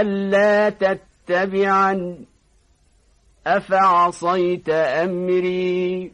ألا تتبعن أفعصيت أمري